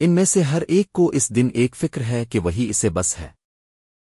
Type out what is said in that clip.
ان میں سے ہر ایک کو اس دن ایک فکر ہے کہ وہی اسے بس ہے۔